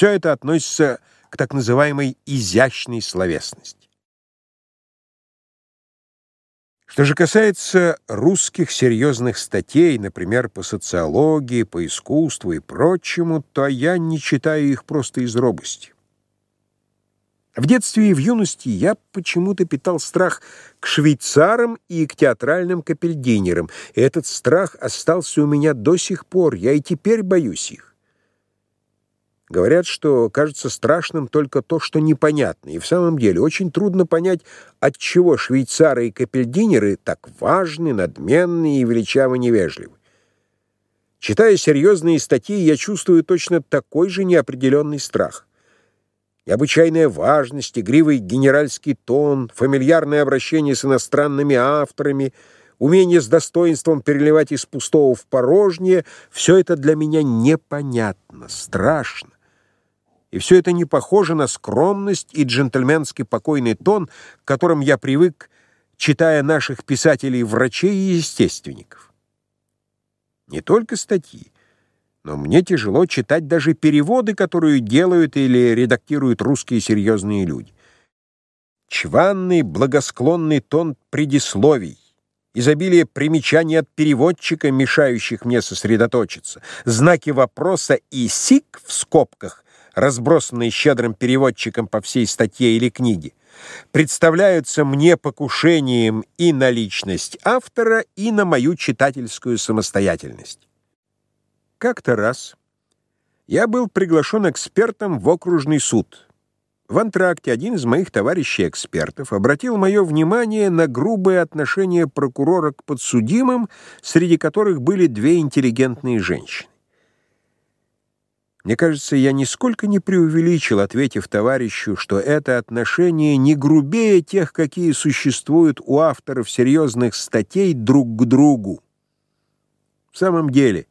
Все это относится к так называемой изящной словесности. Что же касается русских серьезных статей, например, по социологии, по искусству и прочему, то я не читаю их просто из робости. В детстве и в юности я почему-то питал страх к швейцарам и к театральным капельдинерам, и этот страх остался у меня до сих пор, я и теперь боюсь их. Говорят, что кажется страшным только то, что непонятно. И в самом деле очень трудно понять, от чего швейцары и капельдинеры так важны, надменны и величаво невежливы. Читая серьезные статьи, я чувствую точно такой же неопределенный страх. Необычайная важность, игривый генеральский тон, фамильярное обращение с иностранными авторами, умение с достоинством переливать из пустого в порожнее — все это для меня непонятно, страшно. И все это не похоже на скромность и джентльменский покойный тон, к которым я привык, читая наших писателей-врачей и естественников. Не только статьи, но мне тяжело читать даже переводы, которые делают или редактируют русские серьезные люди. Чванный, благосклонный тон предисловий, изобилие примечаний от переводчика, мешающих мне сосредоточиться, знаки вопроса и сик в скобках, разбросанные щедрым переводчиком по всей статье или книге, представляются мне покушением и на личность автора, и на мою читательскую самостоятельность. Как-то раз я был приглашен экспертом в окружный суд. В антракте один из моих товарищей-экспертов обратил мое внимание на грубое отношение прокурора к подсудимым, среди которых были две интеллигентные женщины. Мне кажется, я нисколько не преувеличил, ответив товарищу, что это отношение не грубее тех, какие существуют у авторов серьезных статей друг к другу. В самом деле,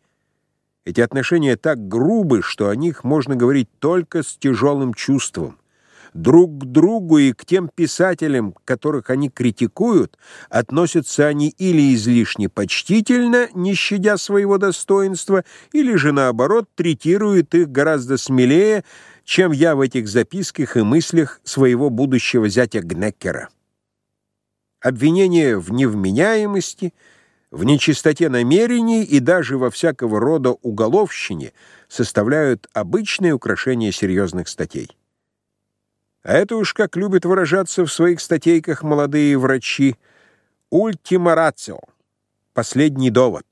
эти отношения так грубы, что о них можно говорить только с тяжелым чувством друг к другу и к тем писателям, которых они критикуют, относятся они или излишне почтительно, не щадя своего достоинства, или же, наоборот, третируют их гораздо смелее, чем я в этих записках и мыслях своего будущего зятя Гнеккера. Обвинения в невменяемости, в нечистоте намерений и даже во всякого рода уголовщине составляют обычное украшение серьезных статей. А это уж, как любят выражаться в своих статейках молодые врачи, «ультима рацио» — последний довод.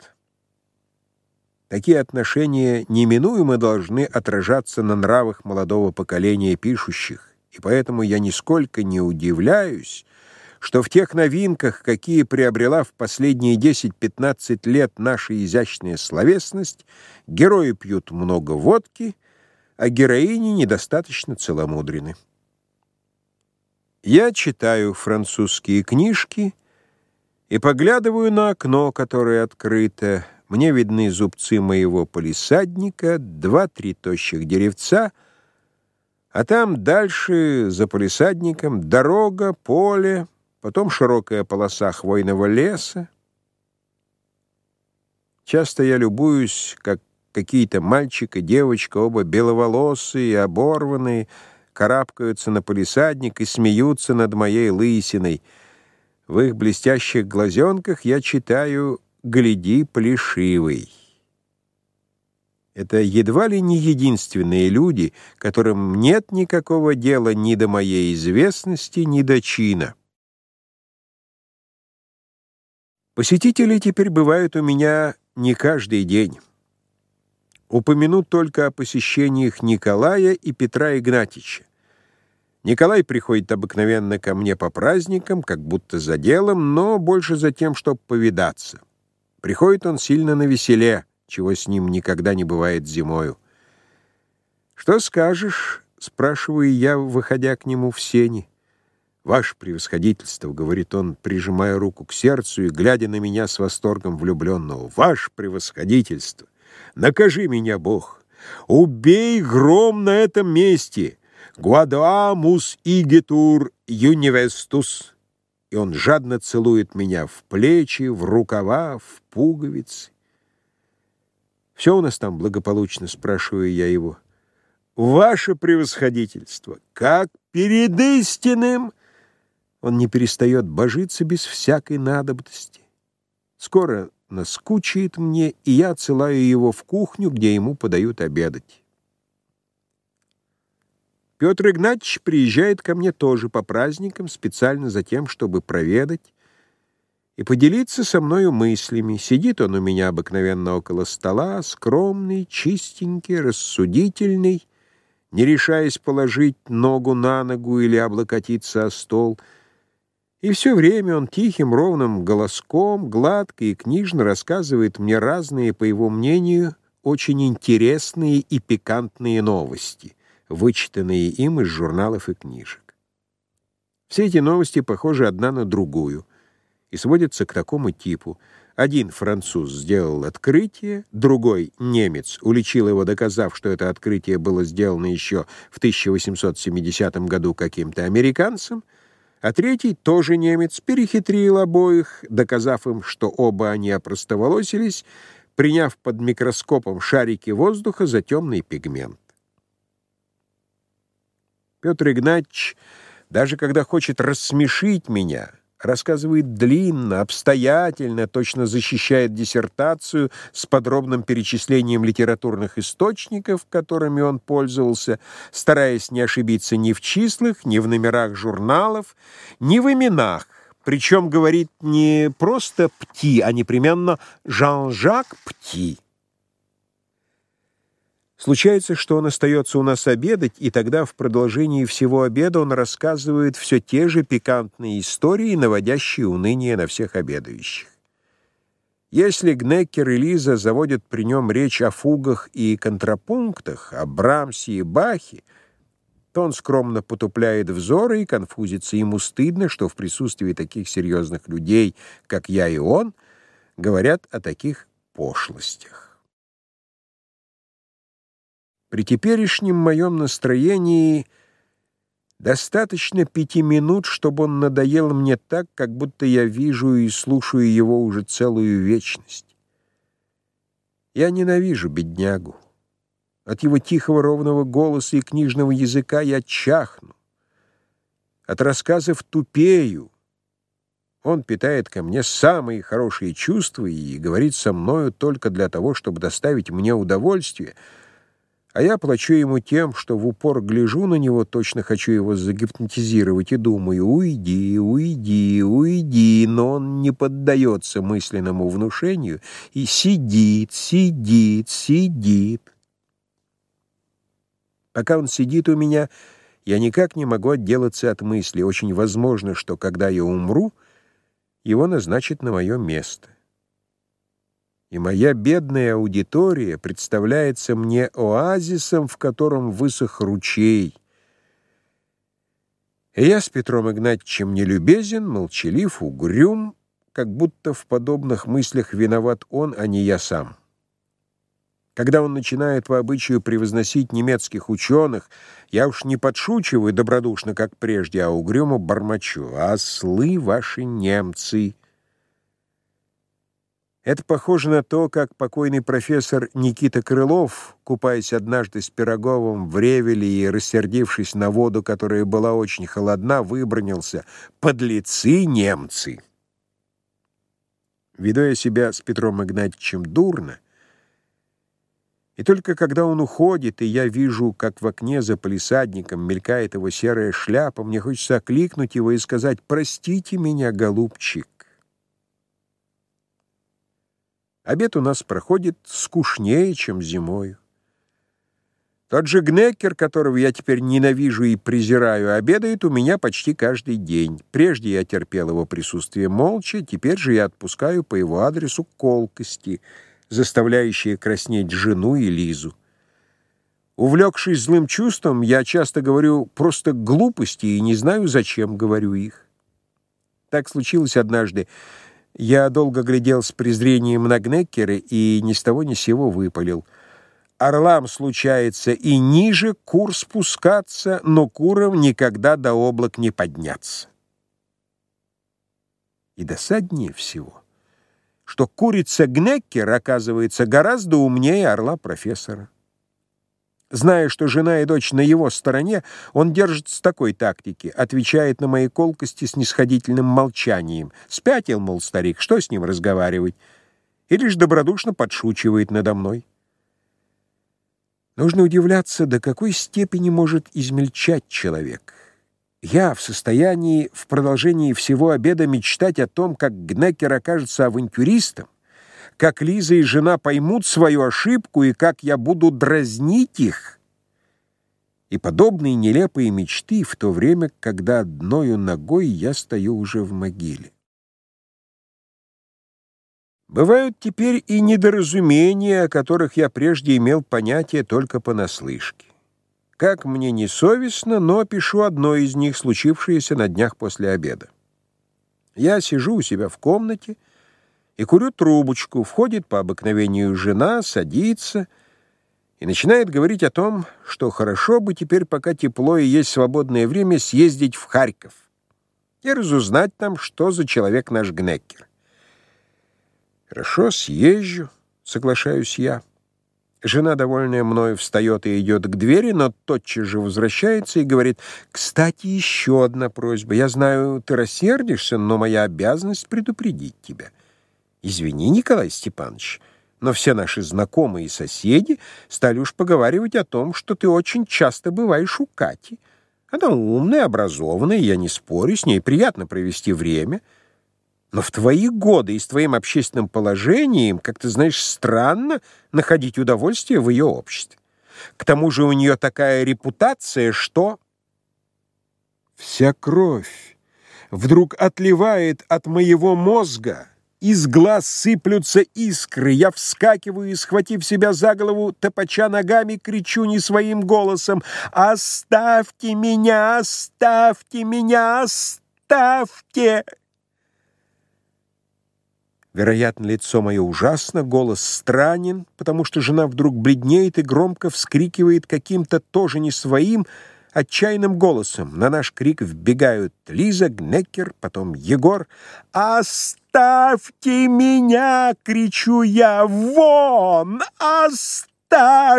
Такие отношения неминуемо должны отражаться на нравах молодого поколения пишущих, и поэтому я нисколько не удивляюсь, что в тех новинках, какие приобрела в последние 10-15 лет наша изящная словесность, герои пьют много водки, а героини недостаточно целомудрены. Я читаю французские книжки и поглядываю на окно, которое открыто. Мне видны зубцы моего полисадника, два-три тощих деревца, а там дальше, за полисадником, дорога, поле, потом широкая полоса хвойного леса. Часто я любуюсь, как какие-то мальчик и девочка, оба беловолосые, оборванные, карабкаются на полисадник и смеются над моей лысиной. В их блестящих глазенках я читаю «Гляди, плешивый». Это едва ли не единственные люди, которым нет никакого дела ни до моей известности, ни до чина. Посетители теперь бывают у меня не каждый день. Упомяну только о посещениях Николая и Петра Игнатьича. Николай приходит обыкновенно ко мне по праздникам, как будто за делом, но больше за тем, чтобы повидаться. Приходит он сильно на веселе, чего с ним никогда не бывает зимою. «Что скажешь?» — спрашиваю я, выходя к нему в сени. «Ваше превосходительство», — говорит он, прижимая руку к сердцу и глядя на меня с восторгом влюбленного. «Ваше превосходительство! Накажи меня, Бог! Убей гром на этом месте!» «Гуадуамус игетур юнивестус». И он жадно целует меня в плечи, в рукава, в пуговицы. «Все у нас там благополучно?» — спрашиваю я его. Ваше превосходительство, как перед истинным, он не перестает божиться без всякой надобности. Скоро наскучает мне, и я отсылаю его в кухню, где ему подают обедать. Петр Игнатьевич приезжает ко мне тоже по праздникам, специально за тем, чтобы проведать и поделиться со мною мыслями. Сидит он у меня обыкновенно около стола, скромный, чистенький, рассудительный, не решаясь положить ногу на ногу или облокотиться о стол. И все время он тихим, ровным голоском, гладко и книжно рассказывает мне разные, по его мнению, очень интересные и пикантные новости вычитанные им из журналов и книжек. Все эти новости похожи одна на другую и сводятся к такому типу. Один француз сделал открытие, другой, немец, уличил его, доказав, что это открытие было сделано еще в 1870 году каким-то американцем, а третий, тоже немец, перехитрил обоих, доказав им, что оба они опростоволосились, приняв под микроскопом шарики воздуха за темный пигмент. Петр Игнатьевич, даже когда хочет рассмешить меня, рассказывает длинно, обстоятельно, точно защищает диссертацию с подробным перечислением литературных источников, которыми он пользовался, стараясь не ошибиться ни в числах, ни в номерах журналов, ни в именах, причем говорит не просто «Пти», а непременно «Жан-Жак Пти». Случается, что он остается у нас обедать, и тогда в продолжении всего обеда он рассказывает все те же пикантные истории, наводящие уныние на всех обедающих. Если Гнеккер и Лиза заводят при нем речь о фугах и контрапунктах, о Брамсе и Бахе, то он скромно потупляет взоры и конфузится. Ему стыдно, что в присутствии таких серьезных людей, как я и он, говорят о таких пошлостях. При теперешнем моем настроении достаточно пяти минут, чтобы он надоел мне так, как будто я вижу и слушаю его уже целую вечность. Я ненавижу беднягу. От его тихого ровного голоса и книжного языка я чахну. От рассказов тупею. Он питает ко мне самые хорошие чувства и говорит со мною только для того, чтобы доставить мне удовольствие — а я плачу ему тем, что в упор гляжу на него, точно хочу его загипнотизировать и думаю, уйди, уйди, уйди, но он не поддается мысленному внушению и сидит, сидит, сидит. Пока он сидит у меня, я никак не могу отделаться от мысли. Очень возможно, что когда я умру, его назначат на мое место и моя бедная аудитория представляется мне оазисом, в котором высох ручей. И я с Петром Игнатьевичем нелюбезен, молчалив, угрюм, как будто в подобных мыслях виноват он, а не я сам. Когда он начинает по обычаю превозносить немецких ученых, я уж не подшучиваю добродушно, как прежде, а угрюмо бормочу. «Ослы ваши немцы!» Это похоже на то, как покойный профессор Никита Крылов, купаясь однажды с Пироговым в Ревеле и рассердившись на воду, которая была очень холодна, выбронился «Подлецы немцы!». Веду я себя с Петром Игнатьевичем дурно, и только когда он уходит, и я вижу, как в окне за полисадником мелькает его серая шляпа, мне хочется окликнуть его и сказать «Простите меня, голубчик». Обед у нас проходит скучнее, чем зимою. Тот же Гнекер, которого я теперь ненавижу и презираю, обедает у меня почти каждый день. Прежде я терпел его присутствие молча, теперь же я отпускаю по его адресу колкости, заставляющие краснеть жену и Лизу. Увлекшись злым чувством, я часто говорю просто глупости и не знаю, зачем говорю их. Так случилось однажды. Я долго глядел с презрением на Гнеккера и ни с того ни с сего выпалил. Орлам случается и ниже кур спускаться, но курам никогда до облак не подняться. И досаднее всего, что курица Гнеккер оказывается гораздо умнее орла профессора. Зная, что жена и дочь на его стороне, он держится такой тактики, отвечает на мои колкости с нисходительным молчанием. Спятил, мол, старик, что с ним разговаривать? И лишь добродушно подшучивает надо мной. Нужно удивляться, до какой степени может измельчать человек. Я в состоянии в продолжении всего обеда мечтать о том, как Гнекер окажется авантюристом, как Лиза и жена поймут свою ошибку и как я буду дразнить их. И подобные нелепые мечты в то время, когда одною ногой я стою уже в могиле. Бывают теперь и недоразумения, о которых я прежде имел понятие только понаслышке. Как мне не совестно, но пишу одно из них, случившееся на днях после обеда. Я сижу у себя в комнате и курю трубочку. Входит по обыкновению жена, садится и начинает говорить о том, что хорошо бы теперь, пока тепло и есть свободное время, съездить в Харьков и разузнать там, что за человек наш Гнеккер. «Хорошо, съезжу», — соглашаюсь я. Жена, довольная мною, встает и идет к двери, но тотчас же возвращается и говорит, «Кстати, еще одна просьба. Я знаю, ты рассердишься, но моя обязанность предупредить тебя». Извини, Николай Степанович, но все наши знакомые и соседи стали уж поговаривать о том, что ты очень часто бываешь у Кати. Она умная, образованная, я не спорю, с ней приятно провести время. Но в твои годы и с твоим общественным положением, как ты знаешь, странно находить удовольствие в ее обществе. К тому же у нее такая репутация, что... Вся кровь вдруг отливает от моего мозга, из глаз сыплются искры. Я вскакиваю и, схватив себя за голову, топача ногами, кричу не своим голосом «Оставьте меня! Оставьте меня! Оставьте!» Вероятно, лицо мое ужасно, голос странен, потому что жена вдруг бледнеет и громко вскрикивает каким-то тоже не своим, отчаянным голосом. На наш крик вбегают Лиза, Гнекер, потом Егор. «Оставьте меня!» — кричу я. «Вон! Оставьте!»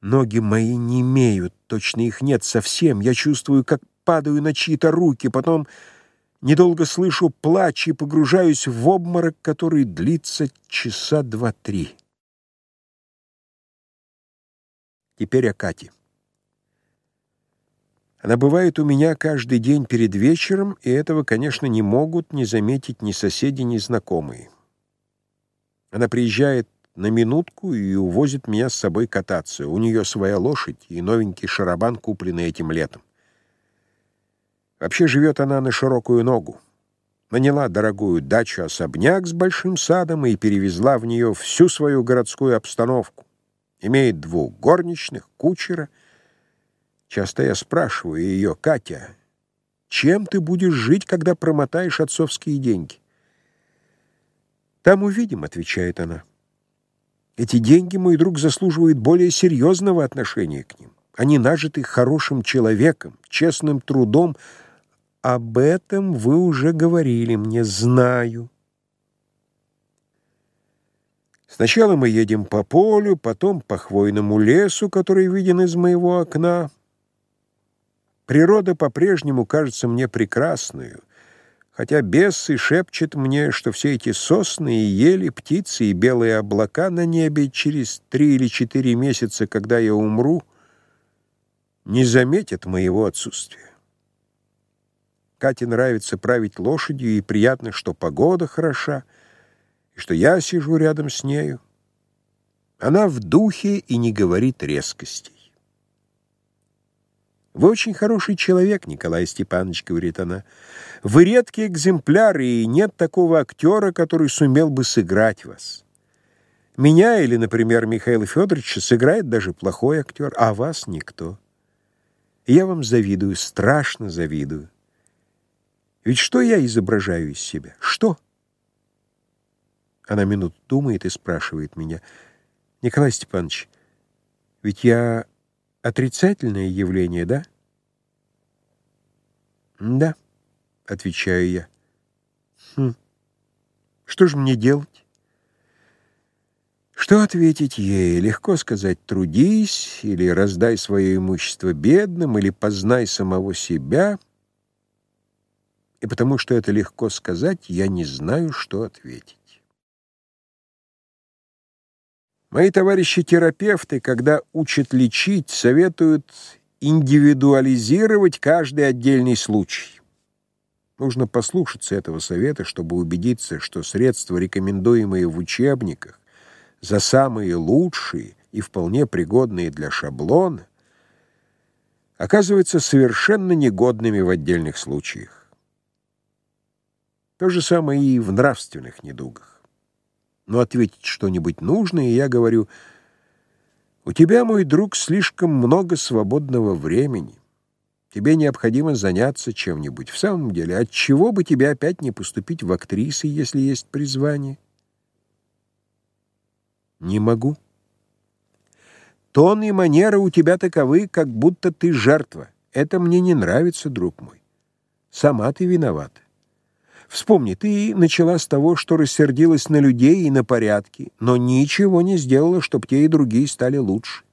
Ноги мои не имеют, точно их нет совсем. Я чувствую, как падаю на чьи-то руки, потом недолго слышу плач и погружаюсь в обморок, который длится часа два-три. Теперь о Кате. Она бывает у меня каждый день перед вечером, и этого, конечно, не могут не заметить ни соседи, ни знакомые. Она приезжает на минутку и увозит меня с собой кататься. У нее своя лошадь и новенький шарабан, купленный этим летом. Вообще живет она на широкую ногу. Наняла дорогую дачу-особняк с большим садом и перевезла в нее всю свою городскую обстановку. Имеет двух горничных, кучера. Часто я спрашиваю ее, Катя, чем ты будешь жить, когда промотаешь отцовские деньги? Там увидим, отвечает она. Эти деньги, мой друг, заслуживают более серьезного отношения к ним. Они нажиты хорошим человеком, честным трудом. Об этом вы уже говорили мне, знаю. Сначала мы едем по полю, потом по хвойному лесу, который виден из моего окна. Природа по-прежнему кажется мне прекрасную, хотя бесы шепчет мне, что все эти сосны и ели, птицы и белые облака на небе через три или четыре месяца, когда я умру, не заметят моего отсутствия. Кате нравится править лошадью, и приятно, что погода хороша, и что я сижу рядом с нею. Она в духе и не говорит резкостей. «Вы очень хороший человек, Николай Степанович», — говорит она. «Вы редкий экземпляр, и нет такого актера, который сумел бы сыграть вас. Меня или, например, Михаила Федоровича сыграет даже плохой актер, а вас никто. я вам завидую, страшно завидую. Ведь что я изображаю из себя? Что?» Она минуту думает и спрашивает меня, «Николай Степанович, ведь я отрицательное явление, да?» «Да», — отвечаю я. «Хм, что же мне делать?» Что ответить ей? Легко сказать «трудись» или «раздай свое имущество бедным» или «познай самого себя». И потому что это легко сказать, я не знаю, что ответить. Мои товарищи-терапевты, когда учат лечить, советуют индивидуализировать каждый отдельный случай. Нужно послушаться этого совета, чтобы убедиться, что средства, рекомендуемые в учебниках, за самые лучшие и вполне пригодные для шаблона, оказываются совершенно негодными в отдельных случаях. То же самое и в нравственных недугах. Но ответить что-нибудь нужно, и я говорю, «У тебя, мой друг, слишком много свободного времени. Тебе необходимо заняться чем-нибудь. В самом деле, от чего бы тебе опять не поступить в актрисы, если есть призвание?» Не могу. Тон и манера у тебя таковы, как будто ты жертва. Это мне не нравится, друг мой. Сама ты виновата. Вспомни, ты начала с того, что рассердилась на людей и на порядки, но ничего не сделала, чтобы те и другие стали лучше.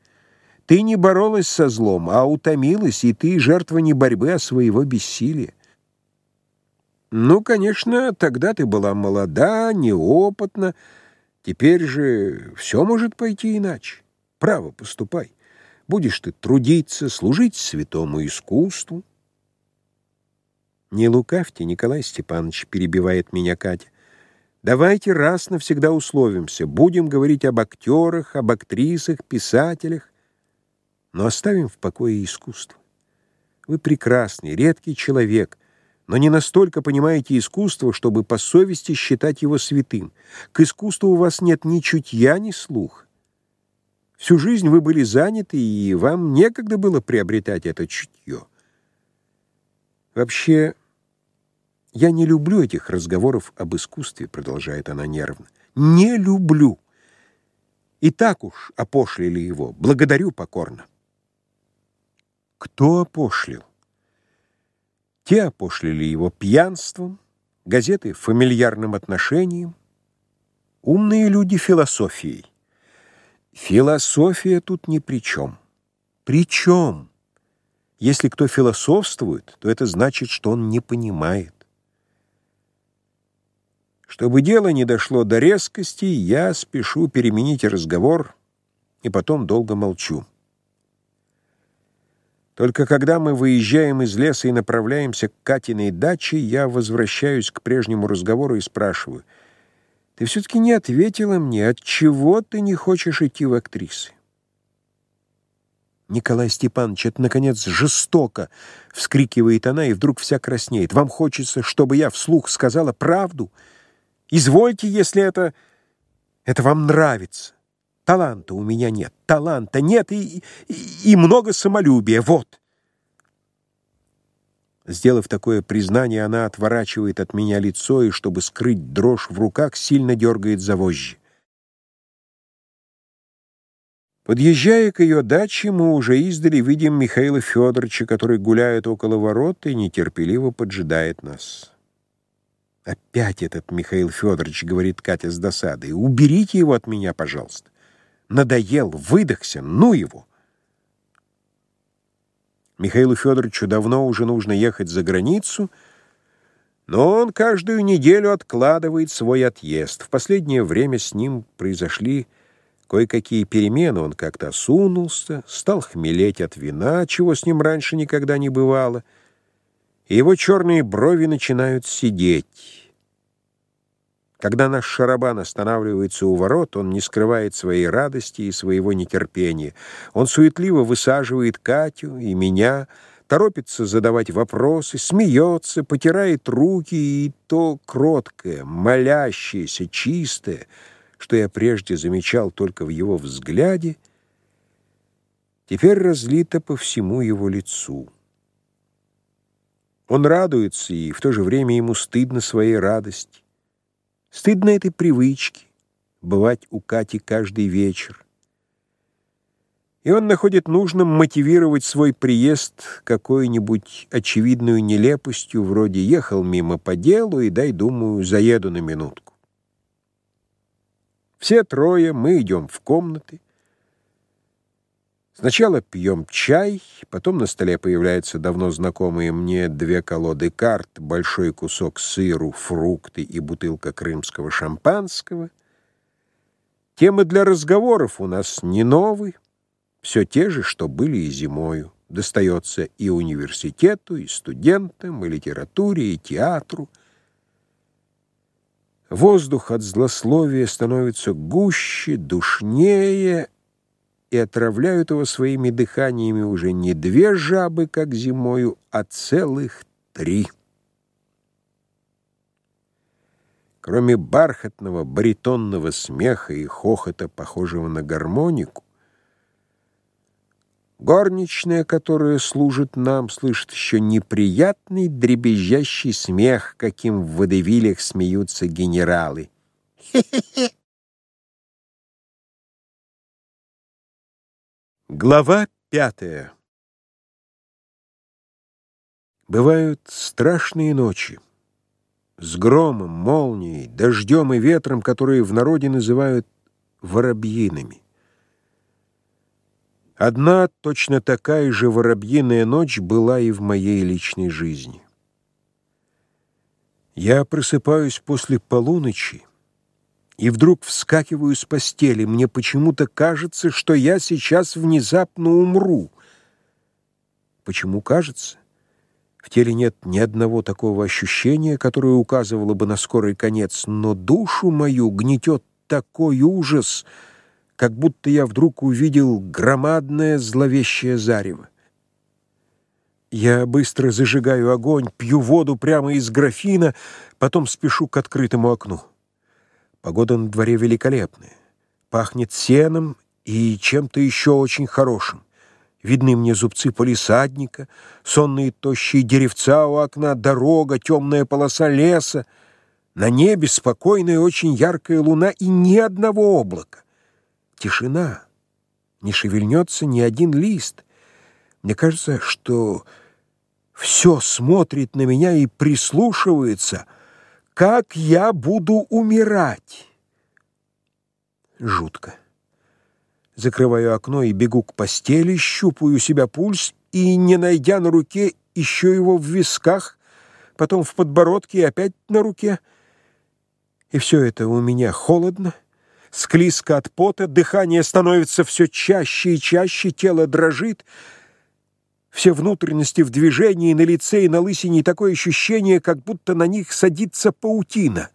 Ты не боролась со злом, а утомилась, и ты жертва не борьбы, а своего бессилия. Ну, конечно, тогда ты была молода, неопытна, Теперь же все может пойти иначе. Право, поступай. Будешь ты трудиться, служить святому искусству. Не лукавьте, Николай Степанович, перебивает меня Катя. Давайте раз навсегда условимся. Будем говорить об актерах, об актрисах, писателях, но оставим в покое искусство. Вы прекрасный, редкий человек, но не настолько понимаете искусство, чтобы по совести считать его святым. К искусству у вас нет ни чутья, ни слуха. Всю жизнь вы были заняты, и вам некогда было приобретать это чутье. Вообще, я не люблю этих разговоров об искусстве, продолжает она нервно. Не люблю. И так уж опошлили его. Благодарю покорно. Кто опошлил? Те опошлили его пьянством, газеты — фамильярным отношением, умные люди — философией. Философия тут ни при чем. При чем? Если кто философствует, то это значит, что он не понимает. Чтобы дело не дошло до резкости, я спешу переменить разговор и потом долго молчу. Только когда мы выезжаем из леса и направляемся к Катиной даче, я возвращаюсь к прежнему разговору и спрашиваю, «Ты все-таки не ответила мне, от чего ты не хочешь идти в актрисы?» «Николай Степанович, это, наконец, жестоко!» — вскрикивает она и вдруг вся краснеет. «Вам хочется, чтобы я вслух сказала правду? Извольте, если это... это вам нравится!» Таланта у меня нет, таланта нет и, и, и много самолюбия, вот. Сделав такое признание, она отворачивает от меня лицо и, чтобы скрыть дрожь в руках, сильно дергает за вожжи. Подъезжая к ее даче, мы уже издали видим Михаила Федоровича, который гуляет около ворот и нетерпеливо поджидает нас. «Опять этот Михаил Федорович», — говорит Катя с досадой, — «уберите его от меня, пожалуйста» надоел, выдохся, ну его. Михаилу Федоровичу давно уже нужно ехать за границу, но он каждую неделю откладывает свой отъезд. В последнее время с ним произошли кое-какие перемены. Он как-то осунулся, стал хмелеть от вина, чего с ним раньше никогда не бывало, и его черные брови начинают сидеть. Когда наш шарабан останавливается у ворот, он не скрывает своей радости и своего нетерпения. Он суетливо высаживает Катю и меня, торопится задавать вопросы, смеется, потирает руки, и то кроткое, молящееся, чистое, что я прежде замечал только в его взгляде, теперь разлито по всему его лицу. Он радуется, и в то же время ему стыдно своей радости. Стыдно этой привычки бывать у Кати каждый вечер. И он находит нужным мотивировать свой приезд какой-нибудь очевидную нелепостью, вроде «ехал мимо по делу и дай, думаю, заеду на минутку». Все трое мы идем в комнаты. Сначала пьем чай, потом на столе появляются давно знакомые мне две колоды карт, большой кусок сыру, фрукты и бутылка крымского шампанского. Темы для разговоров у нас не новые, все те же, что были и зимою. Достается и университету, и студентам, и литературе, и театру. Воздух от злословия становится гуще, душнее, и отравляют его своими дыханиями уже не две жабы, как зимою, а целых три. Кроме бархатного баритонного смеха и хохота, похожего на гармонику, горничная, которая служит нам, слышит еще неприятный дребезжащий смех, каким в водевилях смеются генералы. Хе-хе-хе! Глава пятая Бывают страшные ночи с громом, молнией, дождем и ветром, которые в народе называют воробьиными. Одна точно такая же воробьиная ночь была и в моей личной жизни. Я просыпаюсь после полуночи, и вдруг вскакиваю с постели. Мне почему-то кажется, что я сейчас внезапно умру. Почему кажется? В теле нет ни одного такого ощущения, которое указывало бы на скорый конец, но душу мою гнетет такой ужас, как будто я вдруг увидел громадное зловещее зарево. Я быстро зажигаю огонь, пью воду прямо из графина, потом спешу к открытому окну. Погода на дворе великолепная. Пахнет сеном и чем-то еще очень хорошим. Видны мне зубцы полисадника, сонные тощие деревца у окна, дорога, темная полоса леса. На небе спокойная очень яркая луна и ни одного облака. Тишина. Не шевельнется ни один лист. Мне кажется, что все смотрит на меня и прислушивается — как я буду умирать? Жутко. Закрываю окно и бегу к постели, щупаю себя пульс и, не найдя на руке, ищу его в висках, потом в подбородке и опять на руке. И все это у меня холодно, склизко от пота, дыхание становится все чаще и чаще, тело дрожит — все внутренности в движении, на лице и на лысине такое ощущение, как будто на них садится паутина.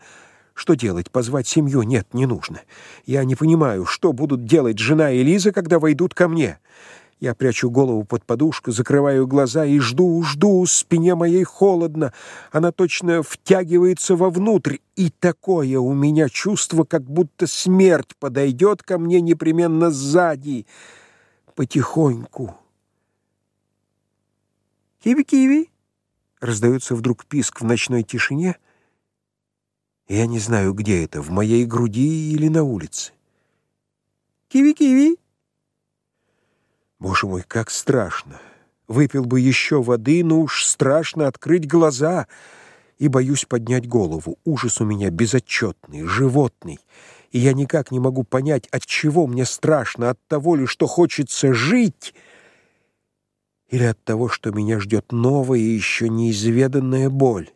Что делать? Позвать семью? Нет, не нужно. Я не понимаю, что будут делать жена и Лиза, когда войдут ко мне. Я прячу голову под подушку, закрываю глаза и жду, жду, спине моей холодно. Она точно втягивается вовнутрь, и такое у меня чувство, как будто смерть подойдет ко мне непременно сзади, потихоньку. «Киви-киви!» Раздается вдруг писк в ночной тишине, я не знаю, где это, в моей груди или на улице. «Киви-киви!» Боже мой, как страшно! Выпил бы еще воды, но уж страшно открыть глаза, и боюсь поднять голову. Ужас у меня безотчетный, животный, и я никак не могу понять, от чего мне страшно, от того ли, что хочется жить — или от того, что меня ждет новая и еще неизведанная боль.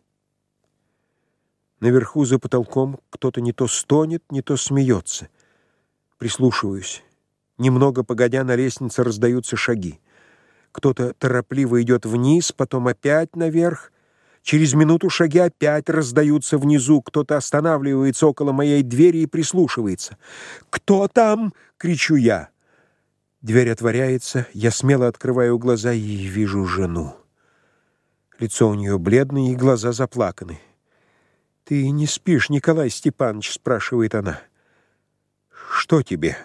Наверху за потолком кто-то не то стонет, не то смеется. Прислушиваюсь. Немного погодя на лестнице раздаются шаги. Кто-то торопливо идет вниз, потом опять наверх. Через минуту шаги опять раздаются внизу. Кто-то останавливается около моей двери и прислушивается. «Кто там?» — кричу я. Дверь отворяется, я смело открываю глаза и вижу жену. Лицо у нее бледное и глаза заплаканы. «Ты не спишь, Николай Степанович?» — спрашивает она. «Что тебе?»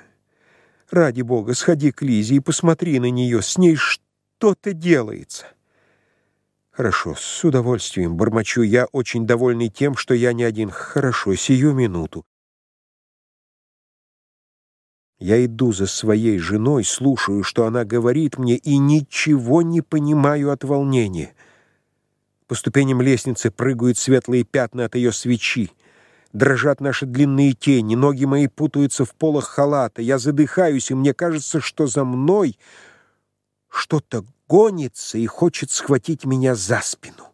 «Ради бога, сходи к Лизе и посмотри на нее. С ней что-то делается». «Хорошо, с удовольствием бормочу я, очень довольный тем, что я не один. Хорошо, сию минуту». Я иду за своей женой, слушаю, что она говорит мне, и ничего не понимаю от волнения. По ступеням лестницы прыгают светлые пятна от ее свечи. Дрожат наши длинные тени, ноги мои путаются в полах халата. Я задыхаюсь, и мне кажется, что за мной что-то гонится и хочет схватить меня за спину.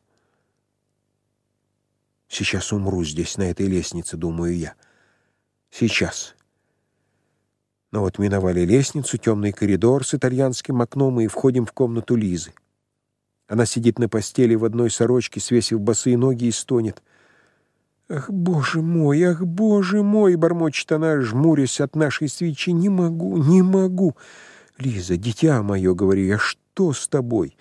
Сейчас умру здесь, на этой лестнице, думаю я. Сейчас. Но вот миновали лестницу, темный коридор с итальянским окном, и входим в комнату Лизы. Она сидит на постели в одной сорочке, свесив босые ноги и стонет — «Ах, боже мой, ах, боже мой!» — бормочет она, жмурясь от нашей свечи. «Не могу, не могу!» «Лиза, дитя мое, — говорю я, — что с тобой?»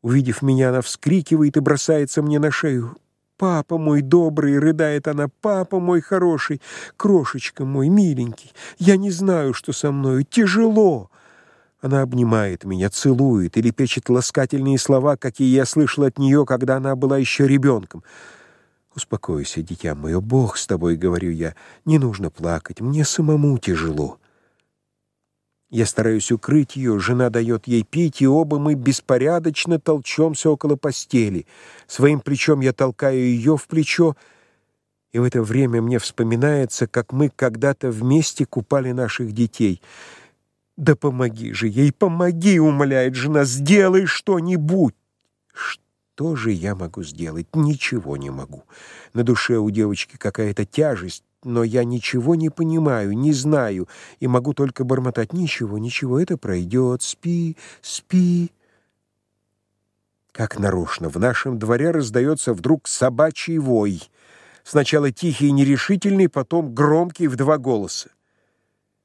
Увидев меня, она вскрикивает и бросается мне на шею. «Папа мой добрый!» — рыдает она. «Папа мой хороший! Крошечка мой, миленький! Я не знаю, что со мною. Тяжело!» Она обнимает меня, целует или печет ласкательные слова, какие я слышал от нее, когда она была еще ребенком. «Успокойся, дитя мое, Бог с тобой, — говорю я, — не нужно плакать, мне самому тяжело». Я стараюсь укрыть ее, жена дает ей пить, и оба мы беспорядочно толчемся около постели. Своим плечом я толкаю ее в плечо, и в это время мне вспоминается, как мы когда-то вместе купали наших детей. «Да помоги же ей, помоги!» — умоляет жена. «Сделай что-нибудь!» Что же я могу сделать? Ничего не могу. На душе у девочки какая-то тяжесть, но я ничего не понимаю, не знаю, и могу только бормотать. Ничего, ничего, это пройдет. Спи, спи. Как нарочно, в нашем дворе раздается вдруг собачий вой. Сначала тихий и нерешительный, потом громкий в два голоса.